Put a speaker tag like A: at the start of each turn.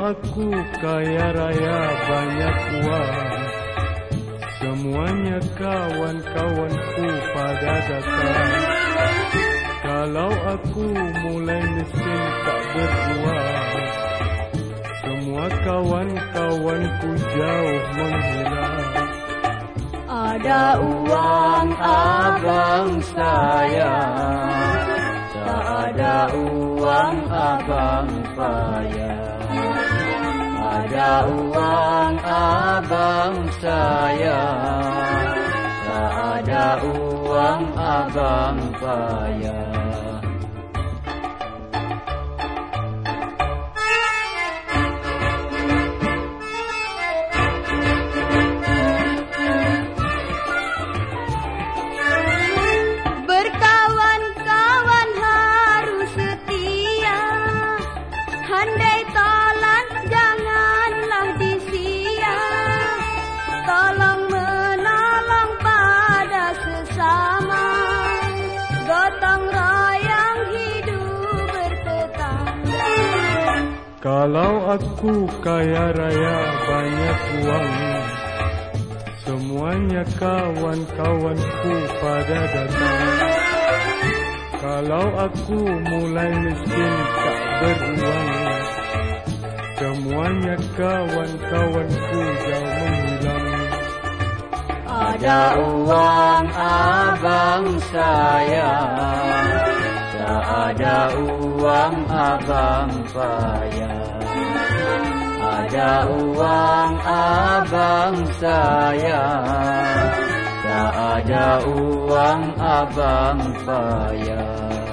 A: aku kaya raya banyak uang. Semuanya kawan-kawanku pada datang. Kalau aku mulai miskin tak berjuang. Semua kawan-kawanku jauh menghilang.
B: Ada uang abang saya Tak ada uang abang payah Ada uang abang saya. Tak ada uang abang payah
A: Kalau aku kaya raya banyak uang. Semuanya kawan-kawanku pada datang. Kalau aku mulai miskin tak beruang Semuanya kawan-kawanku jauh menghilang.
B: Ada uang abang saya Tak ada uang abang payah Ada uang abang saya Tak ada uang abang payah